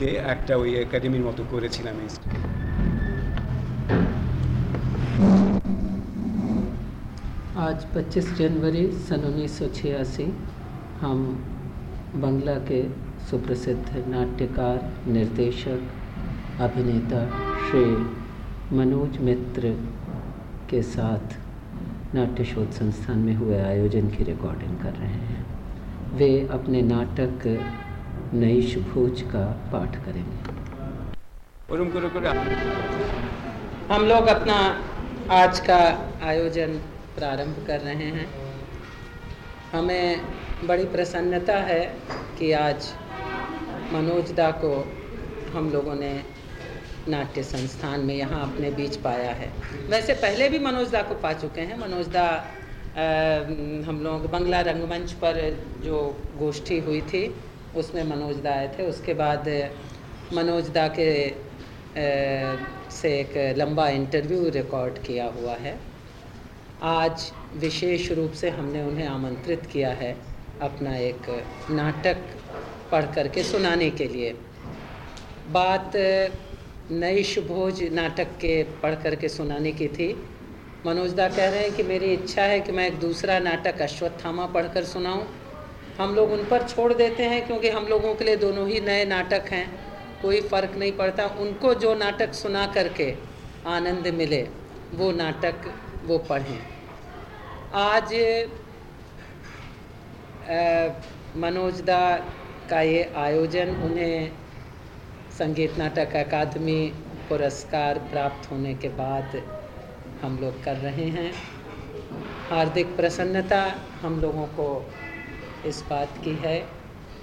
মিলে একটা ওই একাডেমির মতো করেছিলাম आज 25 जनवरी सन उन्नीस हम बंगला के सुप्रसिद्ध नाट्यकार निर्देशक अभिनेता श्री मनोज मित्र के साथ नाट्य शोध संस्थान में हुए आयोजन की रिकॉर्डिंग कर रहे हैं वे अपने नाटक नई भोज का पाठ करेंगे। हम लोग अपना आज का आयोजन प्रारंभ कर रहे हैं। हमें बड़ी प्रसन्नता है कि आज मनोज दा को हम लोगों ने नाट्य संस्थान में यहाँ अपने बीच पाया है। वैसे पहले भी मनोज दा को पा चुके हैं। मनोज दा आ, हम लोग बंगला रंगमंच पर जो गोष्ठी हुई थी उसमें मनोज दा आए थे। उसके बाद मनोज दा के से एक लंबा इंटरव्यू रिकॉर्ड किया हुआ है। आज विशेष रूप से हमने उन्हें आमंत्रित किया है अपना एक नाटक पढ़ करके सुनाने के लिए। बात नई शुभोज नाटक के पढ़ करके सुनाने की थी। मनोजदा कह रहे हैं कि मेरी इच्छा है कि मैं एक दूसरा नाटक अश्वत्थामा पढ़कर सुनाऊं। हम लोग उन पर छोड़ देते हैं क्योंकि हम लोगों के लिए दोनों ही नए नाटक हैं। कोई फ़र्क नहीं पड़ता। उनको जो नाटक सुना करके आनंद मिले, वो नाटक वो पढ़ें। आज मनोज दा का ये आयोजन उन्हें संगीत नाटक अकादमी पुरस्कार प्राप्त होने के बाद हम लोग कर रहे हैं। हार्दिक प्रसन्नता हम लोगों को इस बात की है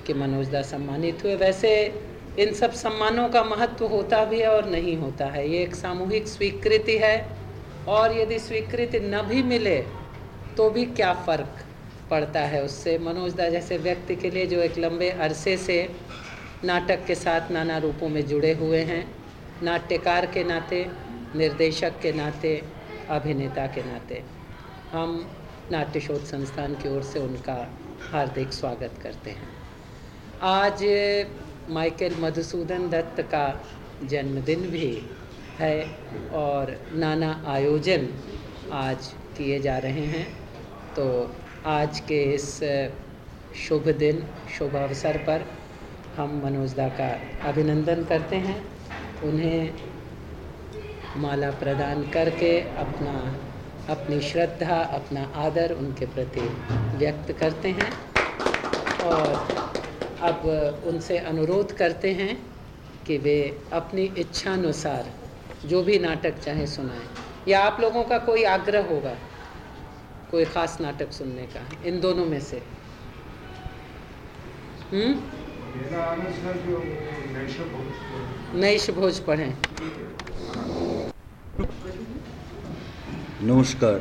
कि मनोज दा सम्मानित हुए। वैसे इन सब सम्मानों का महत्व होता भी है और नहीं होता है। ये एक सामूहिक स्वीकृति है और यदि स्वीकृति न भी मिले तो भी क्या फ़र्क पड़ता है उससे? मनोज दा जैसे व्यक्ति के लिए जो एक लंबे अरसे से नाटक के साथ नाना रूपों में जुड़े हुए हैं, नाट्यकार के नाते, निर्देशक के नाते, अभिनेता के नाते, हम नाट्य शोध संस्थान की ओर से उनका हार्दिक स्वागत करते हैं। आज माइकल मधुसूदन दत्त का जन्मदिन भी है और नाना आयोजन आज किए जा रहे हैं। तो आज के इस शुभ दिन, शुभ अवसर पर हम मनोजदा का अभिनंदन करते हैं। उन्हें माला प्रदान करके अपना अपनी श्रद्धा, अपना आदर उनके प्रति व्यक्त करते हैं और अब उनसे अनुरोध करते हैं कि वे अपनी इच्छानुसार जो भी नाटक चाहे सुनाएँ। या आप लोगों का कोई आग्रह होगा, कोई ख़ास नाटक सुनने का? इन दोनों में से। हम्म? नई भोज पढ़ें। নমস্কার।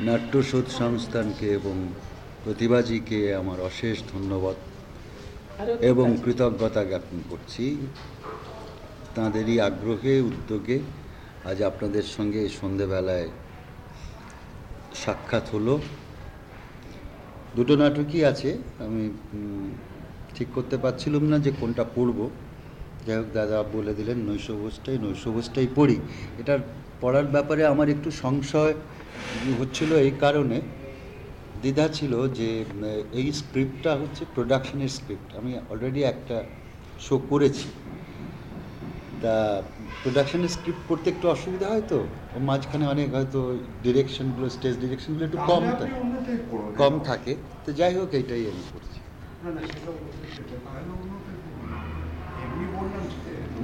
নাট্যশোধ সংস্থানকে এবং প্রতিভাজিকে আমার অশেষ ধন্যবাদ এবং কৃতজ্ঞতা জ্ঞাপন করছি। তাঁদেরই আগ্রহে উদ্যোগে আজ আপনাদের সঙ্গে সন্ধেবেলায় সাক্ষাৎ হলো। দুটো নাটকই আছে। আমি ঠিক করতে পারছিলাম না যে কোনটা পড়ব। যাই হোক দাদা বলে দিলেন নৈশভোজটাই নৈশভোজটাই পড়ি। এটার পড়ার ব্যাপারে আমার একটু সংশয় হচ্ছিল এই কারণে। দ্বিধা ছিল যে এই স্ক্রিপ্টটা হচ্ছে প্রোডাকশনের স্ক্রিপ্ট। আমি অলরেডি একটা শো করেছি। তা প্রোডাকশনের স্ক্রিপ্ট পড়তে একটু অসুবিধা হয় তো? মাঝখানে অনেক হয়তো ডিরেকশনগুলো স্টেজ ডিরেকশনগুলো একটু কম থাকে। কম থাকে। তো যাই হোক এইটাই আমি করছি।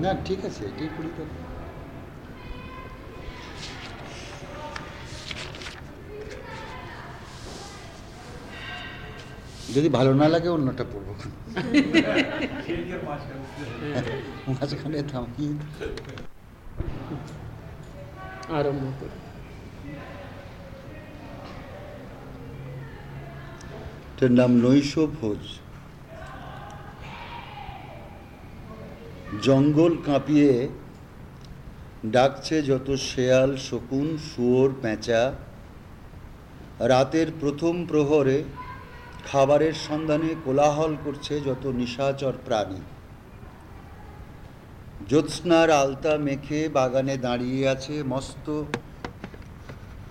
না ঠিক আছে এটাই করি যদি ভালো না লাগে অন্যটা পড়ব মাঝখানে থামি আরম্ভ করি। এটার নাম নৈশ ভোজ। জঙ্গল কাঁপিয়ে ডাকছে যত শেয়াল শকুন শুয়োর পেঁচা। রাতের প্রথম প্রহরে খাবারের সন্ধানে কোলাহল করছে যত নিশাচর প্রাণী। জ্যোৎস্নার আলতা মেখে বাগানে দাঁড়িয়ে আছে মস্ত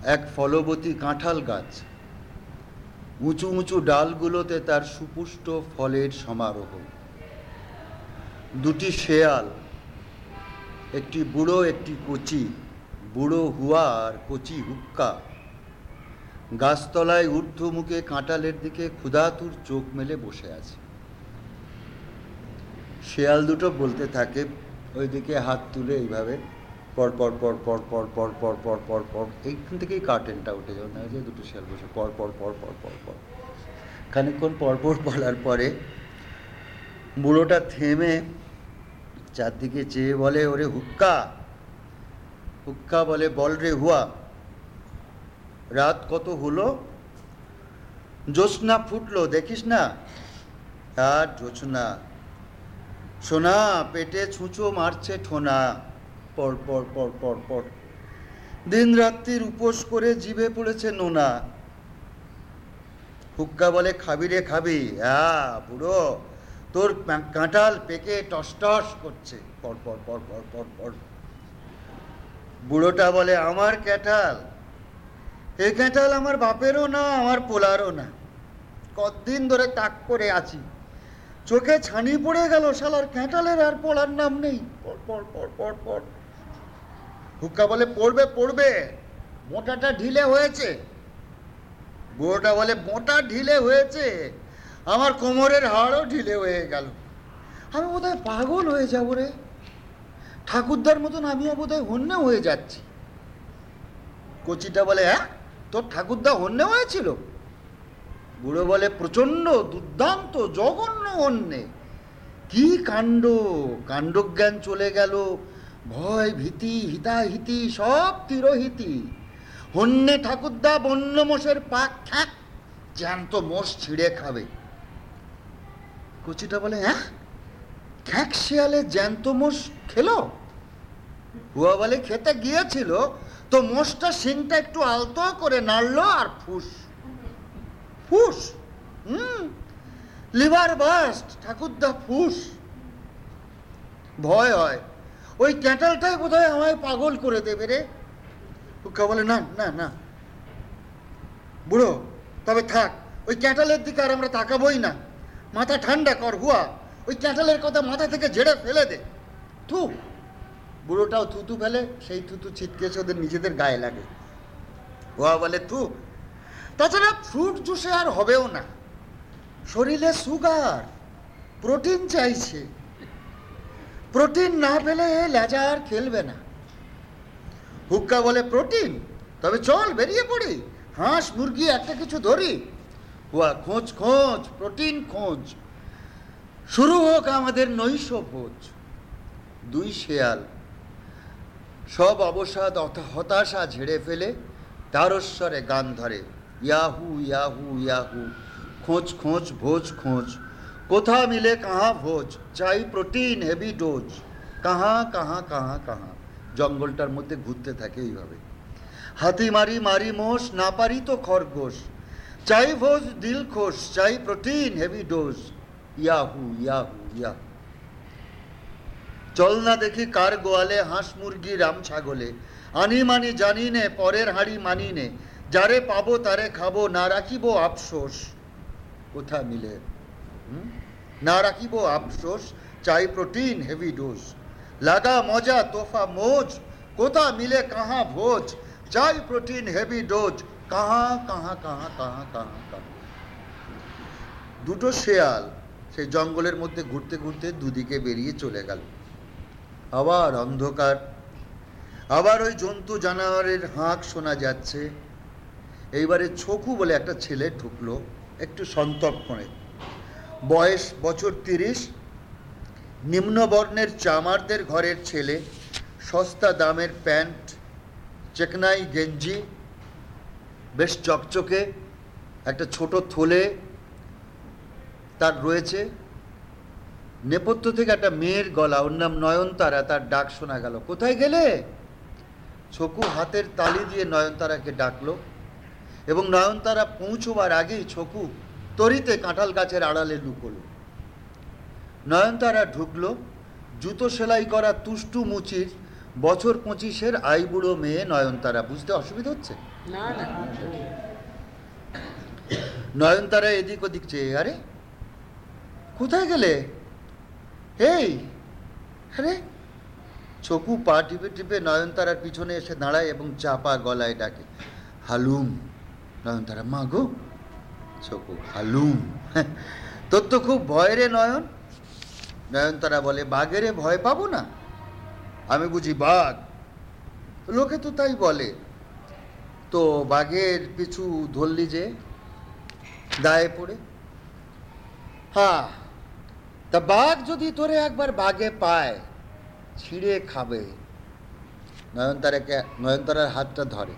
এক ফলবতী কাঁঠাল গাছ। উঁচু উঁচু ডালগুলোতে তার সুপুষ্ট ফলের সমারোহ। দুটি শেয়াল, একটি বুড়ো, একটি কচি। বুড়ো হুয়া আর কচি হুক্কা। গাছতলায় ঊর্ধ্ব মুখে কাঁটালের দিকে ক্ষুধাতুর চোখ মেলে বসে আছে শেয়াল দুটো বলতে থাকে ওইদিকে হাত তুলে এইভাবে পর পর পর পর পর পর পর পর পর পর এইখান থেকেই কার্টেনটা উঠে যাবে না যে দুটো শেয়াল বসে পর পর পর পর পর পর খানিকক্ষণ পর পর বলার পরে বুড়োটা থেমে চারদিকে চেয়ে বলে ওরে হুক্কা হুক্কা বলে বল রে হুয়া রাত কত হলো? জ্যোৎস্না ফুটলো, দেখিস না? আর জ্যোৎস্না। সোনা, পেটে ছুঁচো মারছে ঠোনা। পর পর পর পর পর দিন রাত্রির উপোস করে জিভে পড়েছে নোনা। হুক্কা বলে, খাবি রে, খাবি। হ্যাঁ বুড়ো, তোর কাঁঠাল পেকে টস টস করছে। পর পর পর পর পর পর বুড়োটা বলে, আমার ক্যাঠাল এই ক্যাঁঠাল আমার বাপেরও না, আমার পোলারও না। কতদিন ধরে তাক করে আছি। চোখে ছানি পড়ে গেল শালার ক্যাঁটালের আর পড়ার নাম নেই। পর পর পর পর পর হুক্কা বলে, পড়বে পড়বে। মোটাটা ঢিলে হয়েছে। বুড়োটা বলে, মোটা ঢিলে হয়েছে। আমার কোমরের হাড়ও ঢিলে হয়ে গেল। আমি বোধহয় পাগল হয়ে যাব রে। ঠাকুরদার মতন আমিও বোধহয় হন্যে হয়ে যাচ্ছি। কচিটা বলে হ্যাঁ? তোর ঠাকুরদা হন্যে হয়েছিল? বুড়ো বলে, প্রচণ্ড, দুর্দান্ত, জঘন্য অন্যে। কি কাণ্ড? কাণ্ডজ্ঞান চলে গেল। ভয়, ভীতি, হিতাহিতি, সব তিরোহিতি। হন্যে ঠাকুরদা বন্য মোষের পাক খ্যাক, জ্যান্ত মোষ ছিঁড়ে খাবে। কচিটা বলে হ্যাঁ? খ্যাক শিয়ালে জ্যান্ত মোষ খেলো? হুয়া বলে, খেতে গিয়েছিল তো মোষটা সিংটা একটু আলতো করে নাড়লো আর ফুস। ফুস। হুম। Liver burst. ঠাকুরদা, ফুস। ভয় হয়। ওই ক্যাটালটাই বোধ হয় আমায় পাগল করে দেবে রে। হুক্কা বলে, না না না। বুড়ো, তবে থাক। ওই ক্যাটালের দিকে আর আমরা তাকাবোই না। মাথা ঠান্ডা কর, হুয়া। ওই ক্যাটালের কথা মাথা থেকে ঝেড়ে ফেলে দে। থু। বুড়োটাও থুতু ফেলে, সেই থুতু ছিটকে এসে ওদের নিজেদের গায়ে লাগে। হুয়া বলে থু তাছাড়া ফ্রুট জুসে আর হবেও না। শরীরে সুগার, প্রোটিন চাইছে। প্রোটিন না পেলে লেজা আর খেলবে না। হুক্কা বলে, প্রোটিন? তবে চল বেরিয়ে পড়ি। হাঁস, মুরগি একটা কিছু ধরি। হুয়া, খোঁজ খোঁজ, প্রোটিন খোঁজ। শুরু হোক আমাদের নৈশ ভোজ দুই শেয়াল সব অবসাদ হতাশা ঝেড়ে ফেলে তারস্বরে গান ধরে। ইয়াহু ইয়াহু ইয়াহু, খোঁজ খোঁজ, ভোজ, খোঁজ। কোথা মিলে, কাহা ভোজ? চাই প্রোটিন, হেভি ডোজ। কাহা কাহা কাহা কাহা। জঙ্গলটার মধ্যে ঘুরতে থাকে এইভাবে। হাতি মারি মারি মোষ, না পারি তো খরগোশ। চাই ভোজ দিল খোশ চাই protein, heavy dose. Yahoo yahoo yahoo. চল না দেখি কার গোয়ালে হাঁস মুরগি রাম ছাগলে। আনি মানি জানি নে, পরের হাঁড়ি মানি নে। যারে পাবো তারে খাব, না রাখিব আফসোস। কোথা মিলে? না রাখিব আফসোস, চাই প্রোটিন, হেভি ডোজ। লাগা মজা, তোফা মোজ। কোথা মিলে কাহা ভোজ? চাই প্রোটিন, হেভি ডোজ। কাহা কাহা কাহা কাহা কাহা। দুটো শেয়াল সেই জঙ্গলের মধ্যে ঘুরতে ঘুরতে দুদিকে বেরিয়ে চলে গেল। আবার অন্ধকার। আবার ওই জন্তু জানোয়ারের হাঁক শোনা যাচ্ছে। এইবারে ছকু বলে একটা ছেলে ঢুকলো, একটু সন্তর্পণে। বয়স বছর তিরিশ। নিম্নবর্ণের চামারদের ঘরের ছেলে, সস্তা দামের প্যান্ট, চেকনাই গেঞ্জি, বেশ চকচকে, একটা ছোট থলে তার রয়েছে। নেপথ্য থেকে একটা মেয়ের গলা ওর নাম নয়নতারা তার ডাক শোনা গেল। কোথায় গেলে? ছকু হাতের তালি দিয়ে নয়নতারাকে ডাকলো এবং নয়নতারা পৌঁছবার আগেই ছকু তরিতে কাঁঠাল গাছের আড়ালে লুকোলো। নয়নতারা ঢুকলো জুতো সেলাই করা তুষ্টু মুচির বছর পঁচিশের আইবুড়ো মেয়ে নয়নতারা। বুঝতে অসুবিধা হচ্ছে? নয়নতারা এদিক ওদিক চেয়ে আরে কোথায় গেলে? এই, আরে, চকু পা টিপে টিপে নয়নতারার পিছনে এসে দাঁড়ায় এবং চাপা গলায় ডাকে, হালুম, নয়নতারা, মা গো, চকু, হালুম। তোর তো খুব ভয় রে নয়ন। নয়নতারা বলে বাঘেরে ভয় পাবো না। আমি বুঝি বাঘ। লোকে তো তাই বলে। তো বাঘের পিছু ধরলি যে, দায়ে পড়ে। হ্যাঁ তা বাঘ যদি তোরে একবার বাঘে পায়, ছিঁড়ে খাবে। নয়নতারাকে, নয়নতারার হাতটা ধরে।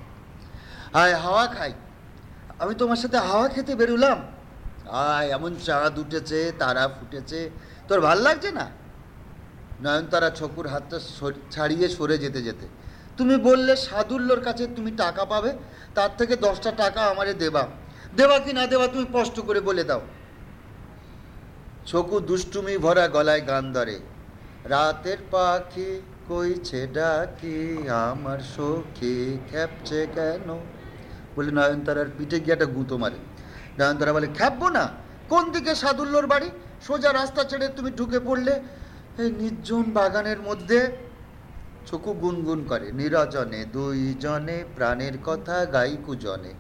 আয় হাওয়া খাই। আমি তোমার সাথে হাওয়া খেতে বেরুলাম। আয়, এমন চাঁদ উঠেছে, তারা ফুটেছে। তোর ভালো লাগছে না? নয়নতারা ছকুর হাতটা ছাড়িয়ে সরে যেতে যেতে। তুমি বললে সাদুল্যর কাছে তুমি টাকা পাবে, তার থেকে দশটা টাকা আমারে দেবা। দেবা কি না দেবা তুমি স্পষ্ট করে বলে দাও। ছকু দুষ্টুমি ভরা গলায় গান ধরে। রাতের পাখি কইছে ডাকি, আমার সখী খেপছে কেন? বলে নয়নতারার পিঠে গিয়ে একটা গুঁতো মারে। নয়নতারা বলে খ্যাপবো না। কোন দিকে সাদুল্যর বাড়ি? সোজা রাস্তা ছেড়ে তুমি ঢুকে পড়লে? এই নির্জন বাগানের মধ্যে চকু গুনগুন করে। নিরজনে দুই জনে প্রাণের কথা গাই কুজনে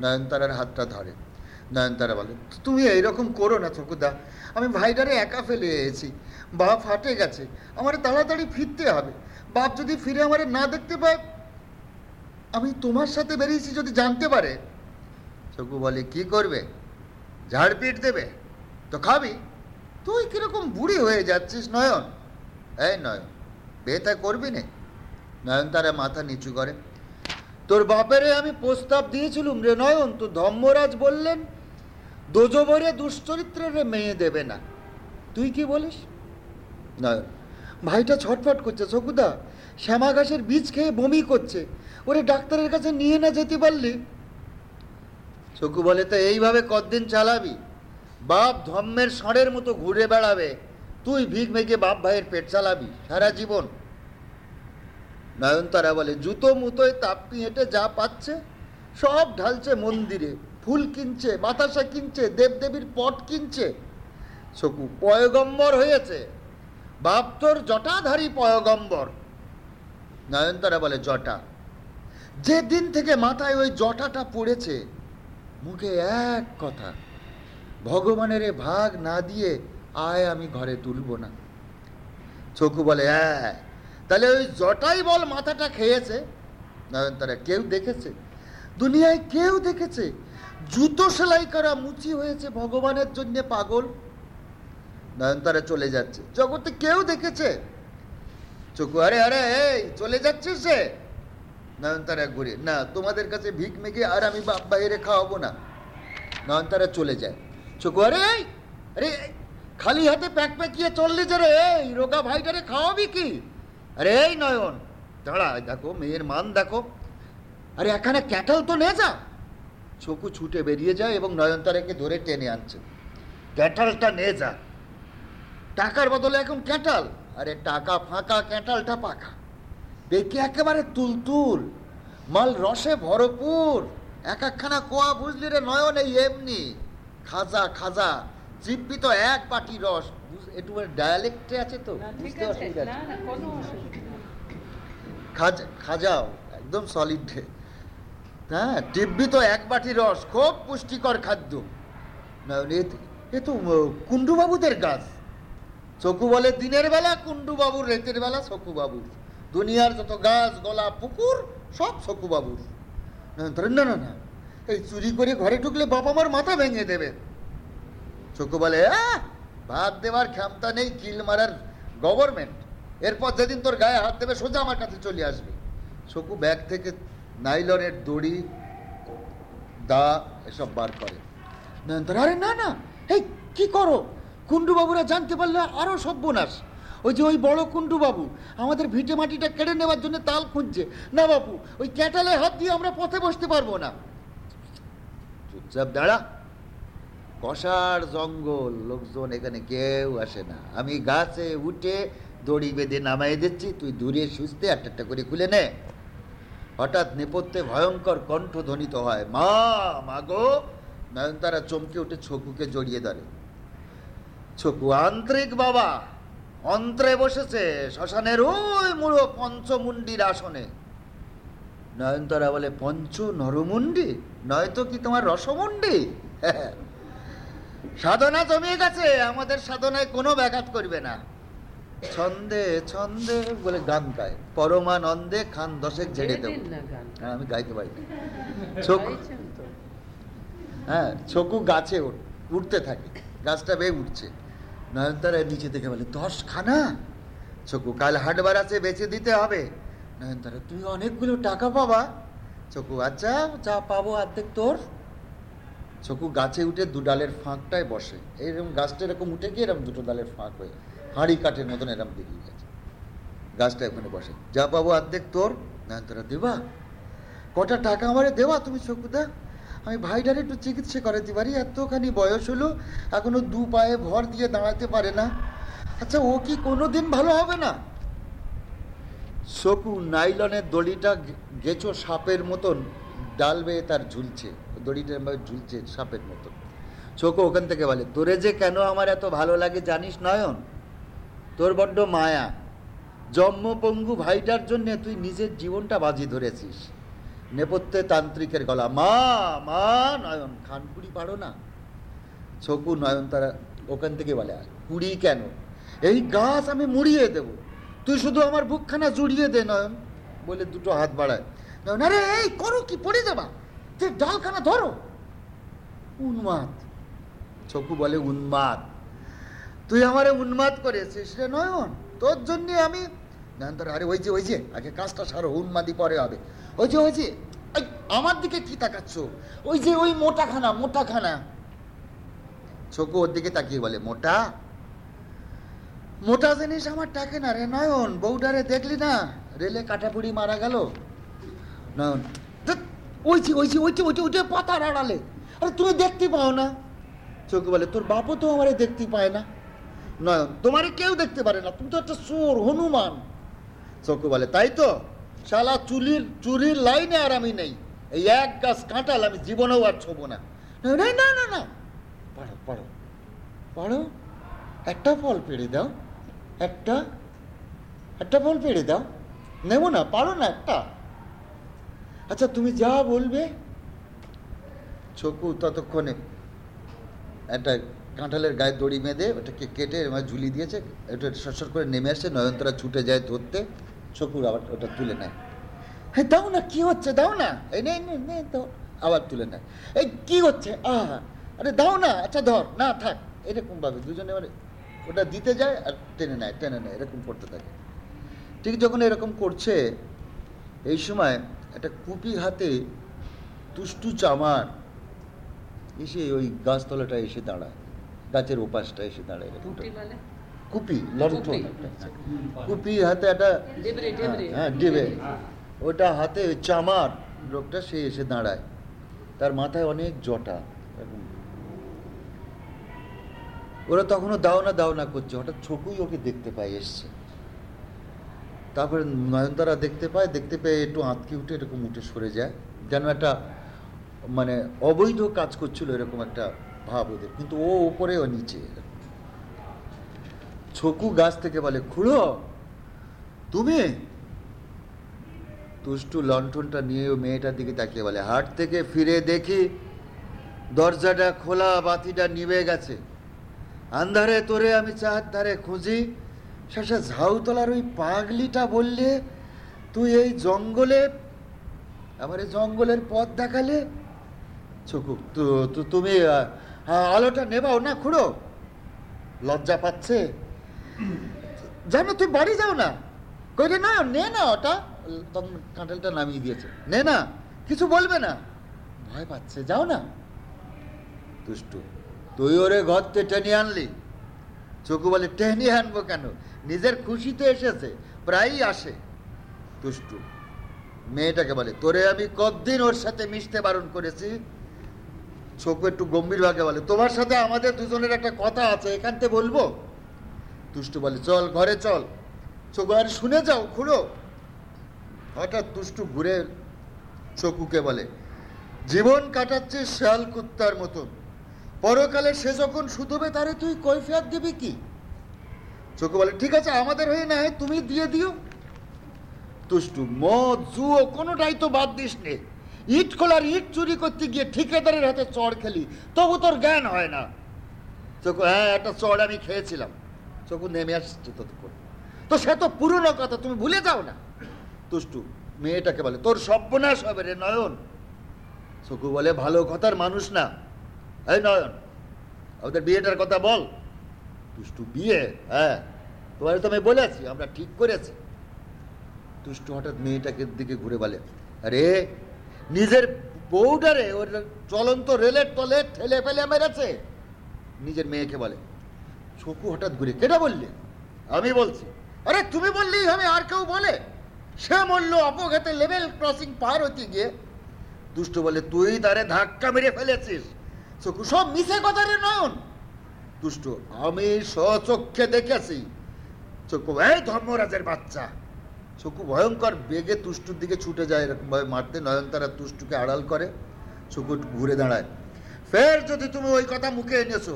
নয়নতারার হাতটা ধরে। নয়নতারা বলে, তুমি এইরকম করো না চকুদা আমি ভাইটারে একা ফেলে এসেছি, বাপ হাটে গেছে, আমার তাড়াতাড়ি ফিরতে হবে, বাপ যদি ফিরে আমারে না দেখতে পায়, আমি তোমার সাথে বেরিয়েছি যদি জানতে পারে। চকু বলে, কি করবে? ঝাড়পিট দেবে? তো খাবি? তুই কীরকম বুড়ি হয়ে যাচ্ছিস, নয়ন? এই নয়ন বেতা করবি নে? নয়নতারা মাথা নিচু করে তোর বাপেরে আমি প্রস্তাব দিয়েছিলুম রে নয়ন, তো ধম্মরাজ বললেন, দোজবরে দুশ্চরিত্রের মেয়ে দেবে না। তুই কি বলিস? নয়ন, ভাইটা ছটফট করছে সকুদা শ্যামা ঘাসের বীজ খেয়ে বমি করছে। ওরে ডাক্তারের কাছে নিয়ে না যেতে পারলি। চকু বলে, তো এইভাবে কতদিন চালাবি? বাপ ধম্মের ষাঁড়ের মতো ঘুরে বেড়াবে। তুই ভিক মেঘে বাপ ভাইয়ের পেট চালাবি, সারা জীবন। নয়নতারা বলে জুতো মুতোয় তাপ্পি হেঁটে যা পাচ্ছে, সব ঢালছে মন্দিরে, ফুল কিনছে, বাতাসা কিনছে, দেবদেবীর পট কিনছে। চকু পয়গম্বর হয়েছে, বাপ তোর জটাধারী পয়গম্বর। নয়নতারা বলে জটা। যে দিন থেকে মাথায় ওই জটাটা পড়েছে, মুখে এক কথা, ভগবানের ভাগ না দিয়ে আয় আমি ঘরে তুলব না। চকু বলে হ্যাঁ তাহলে ওই জটাই বল মাথাটা খেয়েছে। নয়নতারা কেউ দেখেছে? দুনিয়ায় কেউ দেখেছে? জুতো সেলাই করা মুচি হয়েছে ভগবানের জন্য পাগল? নয়নতারা চলে যাচ্ছে। জগতে কেউ দেখেছে? চকু আরে আরে এই চলে যাচ্ছে সে নয়নতারা ঘুরে না তোমাদের কাছে ভিক মেঘে আর আমি বাপ বাইরে খাওয়াবো না। নয়নতারা চলে যায়। চকু আরে এই, আরে খালি হাতে প্যাক প্যাকিয়ে চললে যে রে? এই রোগা ভাইটারে খাওয়াবি কি? আরে এই নয়ন, দাঁড়া দেখো, মেয়ের মান দেখো। আরে এখানে ক্যাটল তো নে যা। চকু ছুটে বেরিয়ে যায় এবং নয়নতারাকে ধরে টেনে আনছে। ক্যাটালটা নে যা। টাকার বদলে এখন ক্যাটাল। আরে টাকা ফাঁকা, ক্যাটালটা পাকা। দেখি একেবারে তুলতুল। মাল রসে ভরপুর। এক একখানা কোয়া বুঝলি রে নয়ন, এই এমনি। খাজা খাজা চিপ্পি তো এক পাটি রস। একটু ডায়ালেক্টে আছে তো? বুঝতে অসুবিধা আছে। না কোনো অসুবিধা নেই। খাজা খাজাও একদম সলিড হ্যাঁ টিব্বি তো এক বাটি রস খুব পুষ্টিকর খাদ্য। এ- এ তো কুণ্ডুবাবুদের গাছ। চকু বলে দিনের বেলা কুণ্ডুবাবুর রেতের বেলা চকুবাবুর দুনিয়ার যত গাছ গলা পুকুর সব চকুবাবুর। না না না এই চুরি করে ঘরে ঢুকলে বাবা মার মাথা ভেঙে দেবে। চকু বলে "আহ, ভাত দেওয়ার ক্ষমতা নেই কিল মারার গভর্নমেন্ট এরপর যেদিন তোর গায়ে হাত দেবে সোজা আমার কাছে চলে আসবে। শকু ব্যাগ থেকে নাইলনের দড়ি দা এসব বার করে। নয়নতারা, আরে না না এই কি করো? কুণ্ডু বাবুরা জানতে পারলে আরও সর্বনাশ ওই যে ওই বড় কুণ্ডু বাবু আমাদের ভিটে মাটিটা কেড়ে নেওয়ার জন্য তাল খুঁজছে। না বাবু ওই ক্যাটালে হাত দিয়ে আমরা পথে বসতে পারব না। চুপচাপ দাঁড়া। কষার জঙ্গল, লোকজন এখানে কেউ আসে না। আমি গাছে উঠে দড়ি বেঁধে নামাই দিচ্ছি, তুই দূরে সুস্থে একটা একটা করে খুলে নে। হঠাৎ নেপথ্যে ভয়ঙ্কর কণ্ঠ ধ্বনিত হয়, মা মাগো নয়নতারা চমকে উঠে ছকুকে জড়িয়ে ধরে। ছকু আন্তরিক বাবা, অন্ত্রে বসেছে, শ্মশানের ওই মূল পঞ্চমুন্ডির আসনে। নয়নতারা বলে, পঞ্চ নরমুন্ডি নয়তো কি তোমার রসমুন্ডি সাধনা জমিয়ে গেছে আমাদের সাধনায় কোনো ব্যাঘাত করবে না। ছন্দে ছন্দে বলে গান গায় পরমানন্দে খান দশেক ঝেড়ে দেবো। হ্যাঁ আমি গাইতে পারি। চোখ হ্যাঁ ছকু গাছে উঠ- উঠতে থাকে গাছটা বেয়ে উঠছে। নয়নতারা নিচে থেকে বলে দশ খানা ছকু কাল হাটবার আছে বেচে দিতে হবে। নয়নতারা তুই অনেকগুলো টাকা পাবা। ছকু আচ্ছা যা পাবো অর্ধেক তোর। ছকু গাছে উঠে দু ডালের ফাঁকটায় বসে। এইরকম গাছটা এরকম উঠে গিয়ে এরকম দুটো ডালের ফাঁক হয়ে হাঁড়ি কাঠের মতন এরকম বেরিয়ে গেছে। গাছটা ওখানে বসে। যা পাবো অর্ধেক তোর তোরা দেবা? কটা টাকা আমারে দেওয়া তুমি চকুদা? আমি ভাইটার একটু চিকিৎসা করাতে পারি, এতখানি বয়স হলো, এখনও দু পায়ে ভর দিয়ে দাঁড়াতে পারে না। আচ্ছা ও কি কোনো দিন ভালো হবে না? শকু নাইলনের দড়িটা গেছো সাপের মতন ডাল বেয়ে তার ঝুলছে। দড়িটা এভাবে ঝুলছে সাপের মতো। চোখো ওখান থেকে বলে। তোরে যে কেন আমার এত ভালো লাগে জানিস নয়ন? তোর বড্ড মায়া। জন্মপঙ্গু ভাইটার জন্য তুই নিজের জীবনটা বাজি ধরেছিস। নেপথ্যে তান্ত্রিকের গলা। মা মা, নয়ন খানপুরি পারো না। ছকু নয়ন তারা ওখান থেকে বলে "আর কুড়ি কেন? এই গাছ আমি মুড়িয়ে দেব। তুই শুধু আমার বুকখানা জুড়িয়ে দে, নয়ন। বলে দুটো হাত বাড়ায়। নয়ন, আরে, এই, করো কি? পড়ে যাবা। তুই ডালখানা ধরো। উন্মাদ। ছকু বলে উন্মাদ। তুই আমারে উন্মাদ করেছিস রে নয়ন। তোর জন্য আমি নয়ন আরে ওই যে ওই যে, আগে কাজটা সারো উন্মাদি পরে হবে। ওই যে ওই যে আমার দিকে কি তাকাচ্ছ? ওই যে, ওই মোটাখানা মোটাখানা। ছকু ওর দিকে তাকিয়ে বলে, মোটা? মোটা জিনিস আমার টাকে না রে নয়ন। বউটারে দেখলি না? রেলে কাটাপুড়ি মারা গেল? নয়ন ওইছি ওইছি ওই যে ওই যে ওই যে পাতার আড়ালে। আরে তুমি দেখতে পাও না। চোখে বলে তোর বাপও তো আমারে দেখতে পায় না। নয়ন তোমারে কেউ দেখতে পারে না। তুমি তো একটা চোর হনুমান। চোখে বলে তাই তো? শালা চুলির চুরির লাইনে আর আমি নেই। এই এক গাছ কাঁটাল আমি জীবনেও আর ছোবো না। নয়ন, না না না পড়ো পড়ো পড়ো একটা ফল পেড়ে দাও। একটা একটা ফল পেড়ে দাও। নেব না পারো না একটা। আচ্ছা তুমি যা বলবে। ছকু ততক্ষণে একটা কাঁঠালের গায়ে দড়ি বেঁধে ওটাকে কেটে ঝুলি দিয়েছে এটা সরসর করে নেমে আসছে নয়নতরা ছুটে যায় ধরতে। ছকুর আবার ওটা তুলে নেয়। হ্যাঁ দাও না, কি হচ্ছে? দাও না। এই নে নে তো আবার তুলে নেয়। এই, কি হচ্ছে? আহ, আরে দাও না আচ্ছা ধর, না, থাক। এরকম ভাবে দুজনে মানে ওটা দিতে যায় আর টেনে নেয় টেনে নেয়, এরকম করতে থাকে। ঠিক যখন এরকম করছে, এই সময় একটা কুপি হাতে তুষ্টু চামার এসে ওই গাছতলাটা এসে দাঁড়ায় গাছের ওপাশটা এসে দাঁড়ায়। টুটি মানে কুপি লণ্ঠন কুপি। একটা, হ্যাঁ। কুপি হাতে একটা হ্যাঁ ডিবে ওটা হাতে চামার লোকটা সে এসে দাঁড়ায় তার মাথায় অনেক জটা ওরা তখনও দাও না দাও না করছে হঠাৎ ছকুই ওকে দেখতে পায় এসছে তারপরে নয়নতারা দেখতে পায়, দেখতে পেয়ে একটু আঁতকে উঠে এরকম উঠে সরে যায়। যেন একটা মানে অবৈধ কাজ করছিল এরকম একটা ভাব ওদের। কিন্তু ও ওপরে ও নিচে। ছকু গাছ থেকে বলে, খুড়ো, তুমি? তুষ্টু লণ্ঠনটা নিয়ে ও মেয়েটার দিকে তাকিয়ে বলে, হাট থেকে ফিরে দেখি, দরজাটা খোলা, বাতিটা নিভে গেছে। আন্ধারে তোরে আমি চার ধারে খুঁজি শেষে ঝাউতলার ওই পাগলিটা বললে, তুই এই জঙ্গলে আবার এই জঙ্গলের পথ দেখালে? ছকু, তু- তুমি আলোটা নেবাও না, খুড়ো। লজ্জা পাচ্ছে? জানো, তুই বাড়ি যাও না। কইলে, না, নে না ওটা। তখন কাঁঠালটা নামিয়ে দিয়েছে। নে না, কিছু বলবে না। ভয় পাচ্ছে, যাও না। দুষ্টু, তুই ওরে ঘর থেকে টেনে আনলি? চকু বলে, টেনে আনব কেন? নিজের খুশিতে এসেছে, প্রায়ই আসে। দুষ্টু, মেয়েটাকে বলে, তোরে আমি কতদিন ওর সাথে মিশতে বারণ করেছি? চকু একটু গম্ভীরভাবে বলে, তোমার সাথে আমাদের দুজনের একটা কথা আছে, এখান থেকে বলব? দুষ্টু বলে, চল, ঘরে চল। চোখ আর, শুনে যাও, খুড়ো। হঠাৎ দুষ্টু ঘুরে চকুকে বলে, জীবন কাটাচ্ছে শিয়াল কুত্তার মতন। পরকালে সে যখন শুধবে, তারে তুই কৈফিয়াত দিবি কি? চোখে বলে, ঠিক আছে, আমাদের হয়ে না তুমি দিয়ে দিও। তুষ্টু, মদ, জুয়ো, কোনোটাই তো বাদ দিস নে। ইট খোলার ইট চুরি করতে গিয়ে ঠিকাদারের হাতে চড় খেলি, তবু তোর জ্ঞান হয় না। চোখ হ্যাঁ একটা চড় আমি খেয়েছিলাম। চোখ নেমে আসছে ততক্ষণ। তো সে তো পুরনো কথা, তুমি ভুলে যাও না। তুষ্টু, মেয়েটাকে বলে, তোর সর্বনাশ হবে রে নয়ন। চকু বলে, ভালো কথার মানুষ না। এই নয়ন ওদের বিয়েটার কথা বল। তুষ্টু বিয়ে হ্যাঁ? তোমার তো আমি বলেছি আমরা ঠিক করেছি তুষ্টু হঠাৎ মেয়েটাকে দিকে ঘুরে বলে, আরে, নিজের বউটারে ওর চলন্ত রেলের তলে ঠেলে ফেলে মেরেছে? নিজের মেয়েকে বলে, চকু হঠাৎ ঘুরে, কেটা বললে? আমি বলছি, আরে তুমি বললেই হবে, আর কেউ বলে? সে মরল অপঘাতে লেভেল ক্রসিং পার হতে গিয়ে। দুষ্ট বলে, তুই তারে ধাক্কা মেরে ফেলেছিস। চকু সব মিশে কথা রে নয়ন। দুষ্ট, আমি স্বচক্ষে দেখেছি। চকু এই ধর্মরাজের বাচ্চা। চকু ভয়ঙ্কর, বেগে তুষ্টুর দিকে ছুটে যায়, এরকম ভাবে মারতে নয়নতারা তুষ্টুকে আড়াল করে চকু ঘুরে দাঁড়ায়। ফের যদি তুমি ওই কথা মুখে এনেছো,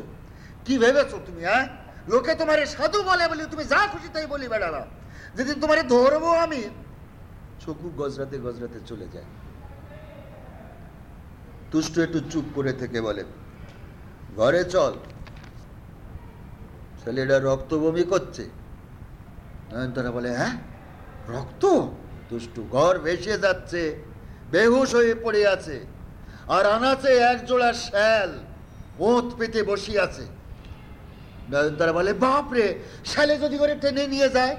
কি ভেবেছো তুমি হ্যাঁ? লোকে তোমার সাধু বলে বলি, তুমি যা খুশি তাই বলি, বেড়ালা। যেদিন তোমারে ধরবো আমি চকু গজরাতে গজরাতে চলে যায়। তুষ্ট একটু চুপ করে থেকে বলে, ঘরে চল ছেলেটা রক্ত বমি করছে। নয়নতারা বলে হ্যাঁ? রক্ত? দুষ্টু ঘর ভেসে যাচ্ছে, বেহুশ হয়ে পড়ে আছে, আর আনাচে এক জোড়া শ্যাল ওঁত পেতে আছে। নয়নতারা বলে, বাপরে, শ্যালে যদি করে টেনে নিয়ে যায়?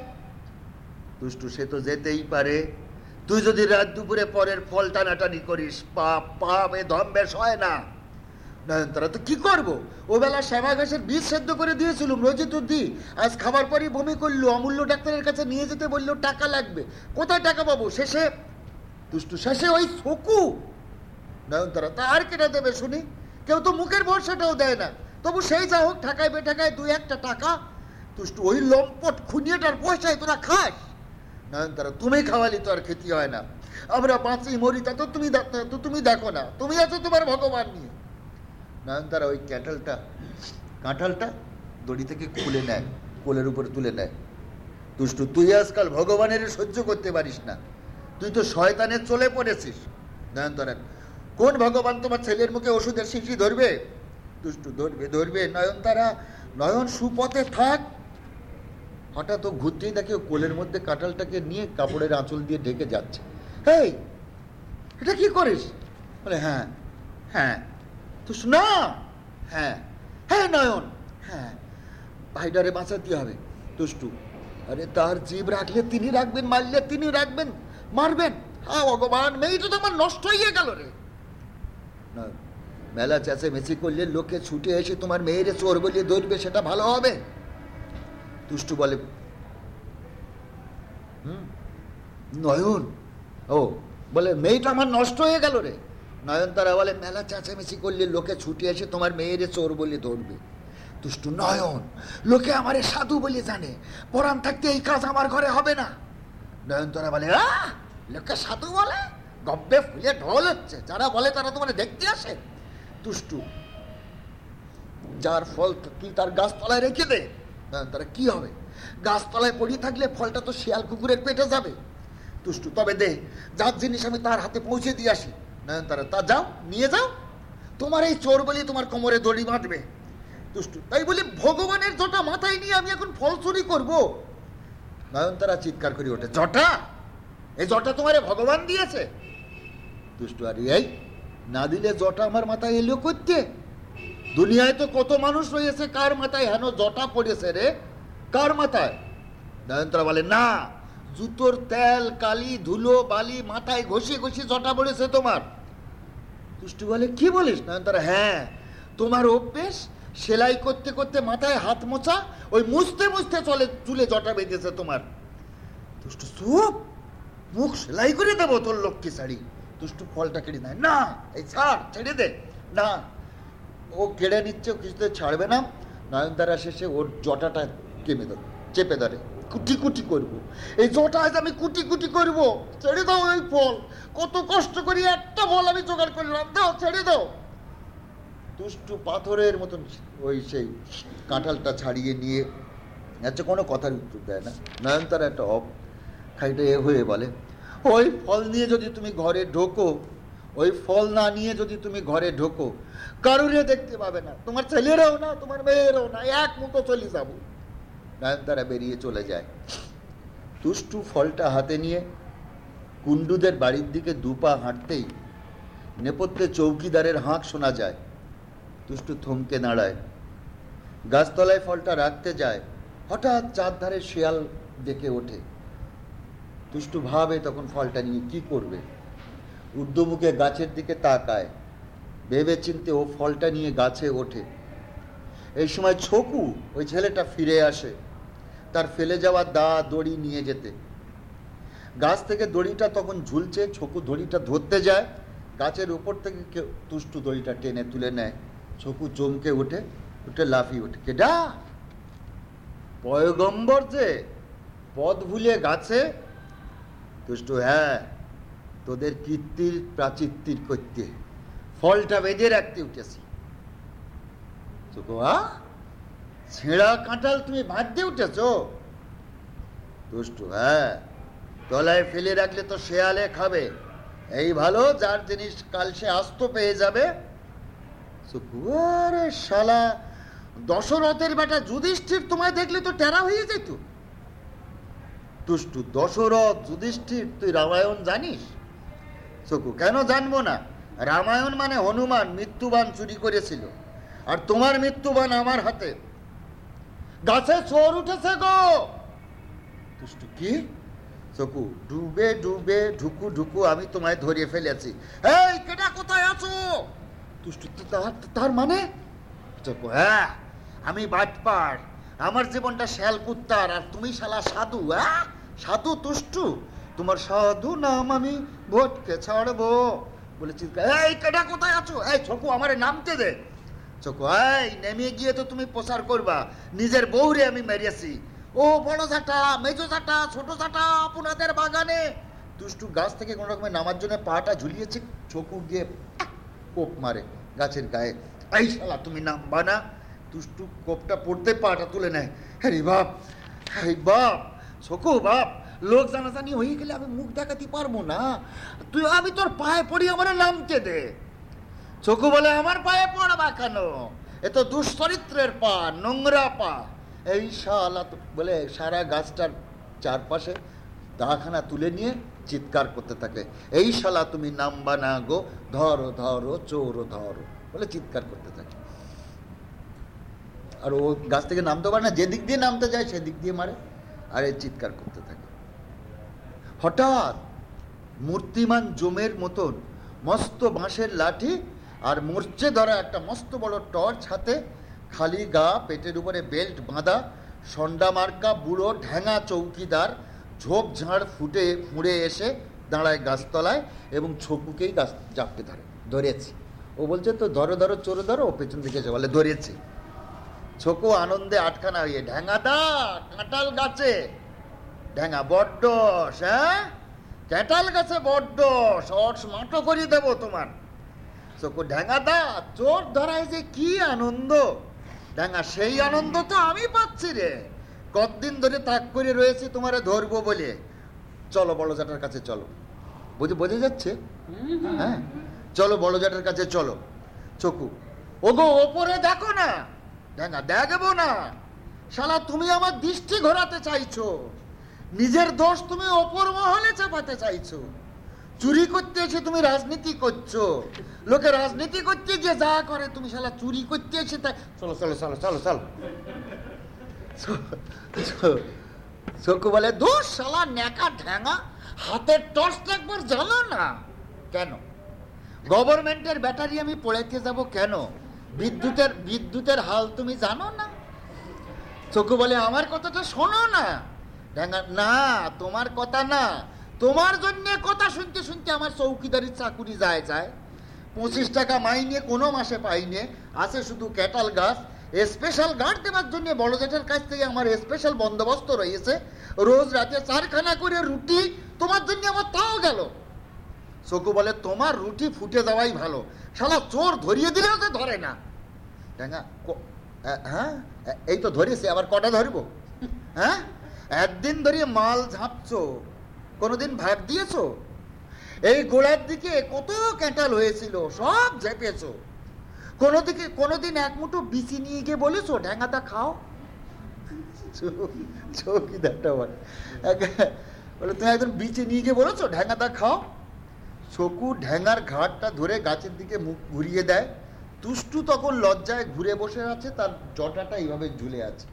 দুষ্টু, সে তো যেতেই পারে। তুই যদি রাত দুপুরে পরের ফল টানাটানি করিস পাপ এ ধম্বেশ হয় না। নয়নতারা তো কি করব? ও বেলা শ্যামা ঘাসের বীজ সেদ্ধ করে দিয়েছিলুম তো আজ খাবার পরই বমি করল, অমূল্য ডাক্তারের কাছে নিয়ে যেতে বলল, টাকা লাগবে। কোথায় টাকা পাবো? শেষে, দুষ্টু, শেষে ওই শকু নয়নতারা, তা আর কেটে দেবে শুনি? কেউ তো মুখের ভরসাটাও দেয় না। তবু সেই যা হোক, ঠাকায় বেঠাকায় দুই একটা টাকা। তুষ্টু ওই লম্পট খুনিয়েটার পয়সায় তোরা খাস। নয়নতারা, তুমি খাওয়ালি তো আর খেতে হয় না। আমরা বাঁচি, মরি, তা তো তুমি তো তুমি দেখো না। তুমি আছো তোমার ভগবান নিয়ে। নয়নতারা ওই ক্যাটালটা কাঁঠালটা দড়ি থেকে খুলে নেয়, কোলের উপরে তুলে নেয়। দুষ্টু, তুই আজকাল ভগবানের সহ্য করতে পারিস না। তুই তো শয়তানের চলে পড়েছিস। নয়নতারা কোন ভগবান তোমার ছেলের মুখে ওষুধের শিশি ধরবে? দুষ্টু, ধরবে ধরবে। নয়নতারা, নয়ন সুপথে থাক। হঠাৎ ও ঘুরতেই দেখে কোলের মধ্যে কাঁঠালটাকে নিয়ে কাপড়ের আঁচল দিয়ে ঢেকে যাচ্ছে। এই এটা কি করিস? বলে হ্যাঁ হ্যাঁ। তো না! হ্যাঁ। হ্যাঁ নয়ন! হ্যাঁ। ভাইডারে বাঁচাতে হবে দুষ্টু। আরে তার জীব রাখলে তিনি রাখবেন মারলে তিনি রাখবেন। মারবেন? হ্যাঁ ভগবান মেয়েটা তো আমার নষ্ট হয়ে গেল রে। নয়ন, মেলা চেঁচামেচি করলে লোকে ছুটে এসে তোমার মেয়েরে চোর বলিয়ে ধরবে সেটা ভালো হবে? দুষ্টু বলে হুম? নয়ন? ও বলে মেয়েটা আমার নষ্ট হয়ে গেল রে। নয়ন তারা বলে মেলা চেঁচামেচি করলে লোকে ছুটে এসে তোমার মেয়েরে চোর বলে ধরবে। দুষ্টু নয়ন, লোকে আমারে সাধু বলে জানে। পরাণ থাকতে এই কাজ আমার ঘরে হবে না। নয়নতারা বলে লোকে সাধু বলে? গব্বে ফুলে ঢোল হচ্ছে। যারা বলে তারা তোমার দেখতে আসে? তুষ্টু যার ফল কি তার গাছতলায় রেখে দে। নয়নতারা, কি হবে? গাছতলায় পড়িয়ে থাকলে ফলটা তো শিয়াল কুকুরের পেটে যাবে। তুষ্টু তবে দে, যার জিনিস আমি তার হাতে পৌঁছে দিয়ে আসি। নয়নতারা, তা যাও, নিয়ে যাও। তোমার এই চোর বলি তোমার কোমরে দড়ি বাঁধবে। তুষ্টু তাই বলি ভগবানের জটা মাথায় নিয়ে আমি এখন ফল চুরি করব। নয়নতারা চিৎকার করে ওঠে, জটা? এই জটা তোমারে ভগবান দিয়েছে। দুষ্টু, আর এই, না দিলে জটা আমার মাথায় এলো করতে? দুনিয়ায় তো কত মানুষ রয়েছে, কার মাথায় হেন জটা পড়েছে রে? কার মাথায়? নয়নতারা বলে, না, জুতোর তেল, কালি, ধুলো, বালি মাথায় ঘষে ঘষে জটা পড়েছে তোমার। দুষ্টু বলে, কি বলিস নয়নতারা? হ্যাঁ তোমার অভ্যেস সেলাই করতে করতে মাথায় হাত মোছা, ওই মুছতে মুছতে চলে, চুলে জটা বেঁধেছে তোমার। দুষ্টু, চুপ! মুখ সেলাই করে দেবো তোর লক্ষ্মী শাড়ি। দুষ্টু ফলটা কেড়ে নেয়, না, এই ছাড়, ছেড়ে দে, না। ও কেড়ে নিচ্ছে কিছুতে ছাড়বে না। নয়নতারা শেষে ওর জটাটা কেমে ধরে, চেপে ধরে। কুটি কুটি করব। এই জোটা আজ আমি কুটি কুটি করব। ছেড়ে দাও ওই ফল। কত কষ্ট করি একটা ফল আমি জোগাড় করলাম। দাও, ছেড়ে দাও। দুষ্টু পাথরের মতন ওই সেই কাঁঠালটা ছাড়িয়ে নিয়ে আচ্ছা কোনো কথার উত্তর দেয় না। নয়নতারা একটা অফ খাইটা এ হয়ে বলে, ওই ফল নিয়ে যদি তুমি ঘরে ঢোকো, ওই ফল না নিয়ে যদি তুমি ঘরে ঢোকো, কারুরে দেখতে পাবে না? তোমার ছেলেরাও না, তোমার মেয়েরাও না, এক মতো চলে যাব। নয়নতারা বেরিয়ে চলে যায়। তুষ্টু ফলটা হাতে নিয়ে কুণ্ডুদের বাড়ির দিকে দুপা হাঁটতেই নেপথ্যে চৌকিদারের হাঁক শোনা যায়। তুষ্টু থমকে দাঁড়ায়। গাছতলায় ফলটা রাখতে যায়। হঠাৎ চার ধারে শিয়াল ডেকে ওঠে। তুষ্টু ভাবে তখন ফলটা নিয়ে কি করবে? ঊর্ধ্বমুখে গাছের দিকে তাকায়। ভেবে চিনতে ও ফলটা নিয়ে গাছে ওঠে। এই সময় ছকু ওই ছেলেটা ফিরে আসে। তার ফেলে যাওয়া দা দড়ি নিয়ে যেতে। গাছ থেকে দড়িটা তখন ঝুলছে, ছকু দড়িটা ধরতে যায়। গাছের উপর থেকে কেউ তুষ্টু দড়িটা টেনে তুলে নেয়। ছকু চমকে উঠে উঠে লাফিয়ে উঠে কেডা পয়গম্বর যে পদ ভুলে গাছে? তুষ্টু হ্যাঁ তোদের কীর্তির প্রাচীর্তির করতে ফলটা বেঁধে রাখতে উঠেছি। আ ছেঁড়া কাঁঠাল তুমি ভাঁজতে উঠেছ? দুষ্টু হ্যাঁ। তলায় ফেলে রাখলে তো শেয়ালে খাবে। এই ভালো, যার জিনিস কাল সে আস্ত পেয়ে যাবে। শালা, দশরথের বেটা যুধিষ্ঠির তোমায় দেখলে তো টেরা হয়ে যেত। তুষ্টু দশরথ, যুধিষ্ঠির, তুই রামায়ণ জানিস? চকু, কেন জানব না? রামায়ণ মানে হনুমান মৃত্যুবান চুরি করেছিল। আর তোমার মৃত্যুবান আমার হাতে। গাছে চোর উঠেছে গো। দুষ্টু কি? চকু, ডুবে ডুবে, ঢুকু ঢুকু আমি তোমায় ধরিয়ে ফেলেছি। এই কেটা কোথায় আছো? দুষ্টু তার মানে? চকু হ্যাঁ আমি বাটপার। আমার জীবনটা শ্যাল কুত্তার আর তুমি শালা সাধু হ্যাঁ? সাধু, তুষ্টু। তোমার সাধু নাম আমি ভোটকে ছাড়বো। বলে চিৎকার, এই কেটা কোথায় আছো? এই ছকু আমারে নামতে দে। চকু, এই নেমে গিয়ে তো তুমি প্রচার করবা। নিজের বউরে আমি মেরিয়েছি ও বড় ঝাঁটা, মেজো ঝাঁটা, ছোট ঝাঁটা, আপনাদের বাগানে। দুষ্টু গাছ থেকে কোনো রকমের নামার জন্য পাটা ঝুলিয়েছে, চকু গিয়ে কোপ মারে গাছের গায়ে। এই শালা, তুমি নামবা না। দুষ্টু কোপটা পড়তে পাটা তুলে নেয়। হ্যাঁ বাপ হ্যাঁ বাপ, চকু বাপ, লোক জানাজানি হয়ে গেলে আমি মুখ দেখাতে পারব না। তুই, আমি তোর পায়ে পড়ি, আমার নামতে দে। চকু বলে আমার পায়ে পড়বা কেন? এ তো দুশ্চরিত্রের পা, নোংরা পা। এই শালা বলে সারা গাছটার চারপাশে দাখানা তুলে নিয়ে চিৎকার করতে থাকে। এই শালা তুমি নামবা না গো, ধরো ধরো, চোরো, ধরো, বলে চিৎকার করতে থাকে। আর ও গাছ থেকে নামতে পারে না, যেদিক দিয়ে নামতে যায় সেদিক দিয়ে মারে, আর এই চিৎকার করতে থাকে। হঠাৎ মূর্তিমান জমের মতন মস্ত বাঁশের লাঠি আর মরচে ধরা একটা মস্ত বড় টর্চ হাতে, খালি গা, পেটের উপরে বেল্ট বাঁধা, সন্ডা মার্কা, বুড়ো ঢ্যাঙা চৌকিদার, ঝোপ ঝাড় ফুটে ফুঁড়ে এসে দাঁড়ায় গাছতলায় এবং ছকুকেই গাছ জাপটে ধরে, ধরেছি। ও বলছে, তো ধরো ধরো, চোরো, ধরো, ও পেছন দিকে এসে বলে, ধরেছি। ছোকো আনন্দে আটখানা হয়ে ঢ্যাঙা কাঁটাল গাছে। ঢ্যাঙা বড্ড হ্যাঁ? ক্যাটাল গাছে বড্ড, শর্টস মাটো করিয়ে দেবো তোমার। ঢ্যাঙা দা, চোর ধরায় যে কি আনন্দ? ঢ্যাঙা সেই আনন্দ তো আমি পাচ্ছি রে। কতদিন ধরে তাক করে রয়েছি তোমারে ধরবো বলে। চলো বড় জাটার কাছে চলো। বুঝে, বোঝা যাচ্ছে? হ্যাঁ? চলো বড় জাটার কাছে চলো। চকু। ওগো, ওপরে দেখো না। ঢ্যাঙা দেখব না। শালা, তুমি আমার দৃষ্টি ঘোরাতে চাইছো। নিজের দোষ তুমি ওপর মহলে চাপাতে চাইছো। চুরি করতে এসে তুমি রাজনীতি করছ। লোকে রাজনীতি করতে যে যা করে, তুমি শালা চুরি করতে এসে তাই চলো চলো চলো চলো চলো। চকু বলে দোষ শালা নেকা ঢ্যাঙা, হাতের টর্চ একবার জানো না। কেন? গভর্নমেন্টের ব্যাটারি আমি পড়াইতে যাব কেন? বিদ্যুতের বিদ্যুতের হাল তুমি জানো না? চকু বলে, আমার কথাটা শোনো না। ঢ্যাঙা, না, তোমার কথা না। তোমার জন্য কথা শুনতে শুনতে আমার চৌকিদারির চাকুরি যায় যায়। পঁচিশ টাকা মাইনে, কোনো মাসে পাইনে। আছে শুধু ক্যাটাল গাছ। স্পেশাল গার্ড দেওয়ার জন্য বড় জেঠার কাছ থেকে আমার স্পেশাল বন্দোবস্ত রয়েছে। রোজ রাতে চারখানা করে রুটি তোমার জন্য আমার তাও গেল। চকু বলে, তোমার রুটি ফুটে দেওয়াই ভালো। শালা চোর ধরিয়ে দিলেও তো ধরে না। ড্যাঙ্গা হ্যাঁ? এই তো ধরেছে, আবার কটা ধরবো? হ্যাঁ? একদিন ধরে মাল ঝাঁপছো কোনোদিন ভাগ দিয়েছ? এই গোড়ার দিকে কত ক্যাটাল হয়েছিল, সব ঝেপেছো। কোনো দিকে কোনোদিন এক মুঠো বিচি নিয়ে গিয়ে বলেছ ঢ্যাঙ্গাটা খাও? চৌকিদারটা বলে। বলে, তুমি একদম বিচে নিয়ে গিয়ে বলেছ ঢ্যাঙ্গাটা খাও? চকু ঢ্যাঙ্গার ঘাটটা ধরে গাছের দিকে মুখ ঘুরিয়ে দেয়। তুষ্টু তখন লজ্জায় ঘুরে বসে আছে, তার জটাটা এইভাবে ঝুলে আছে।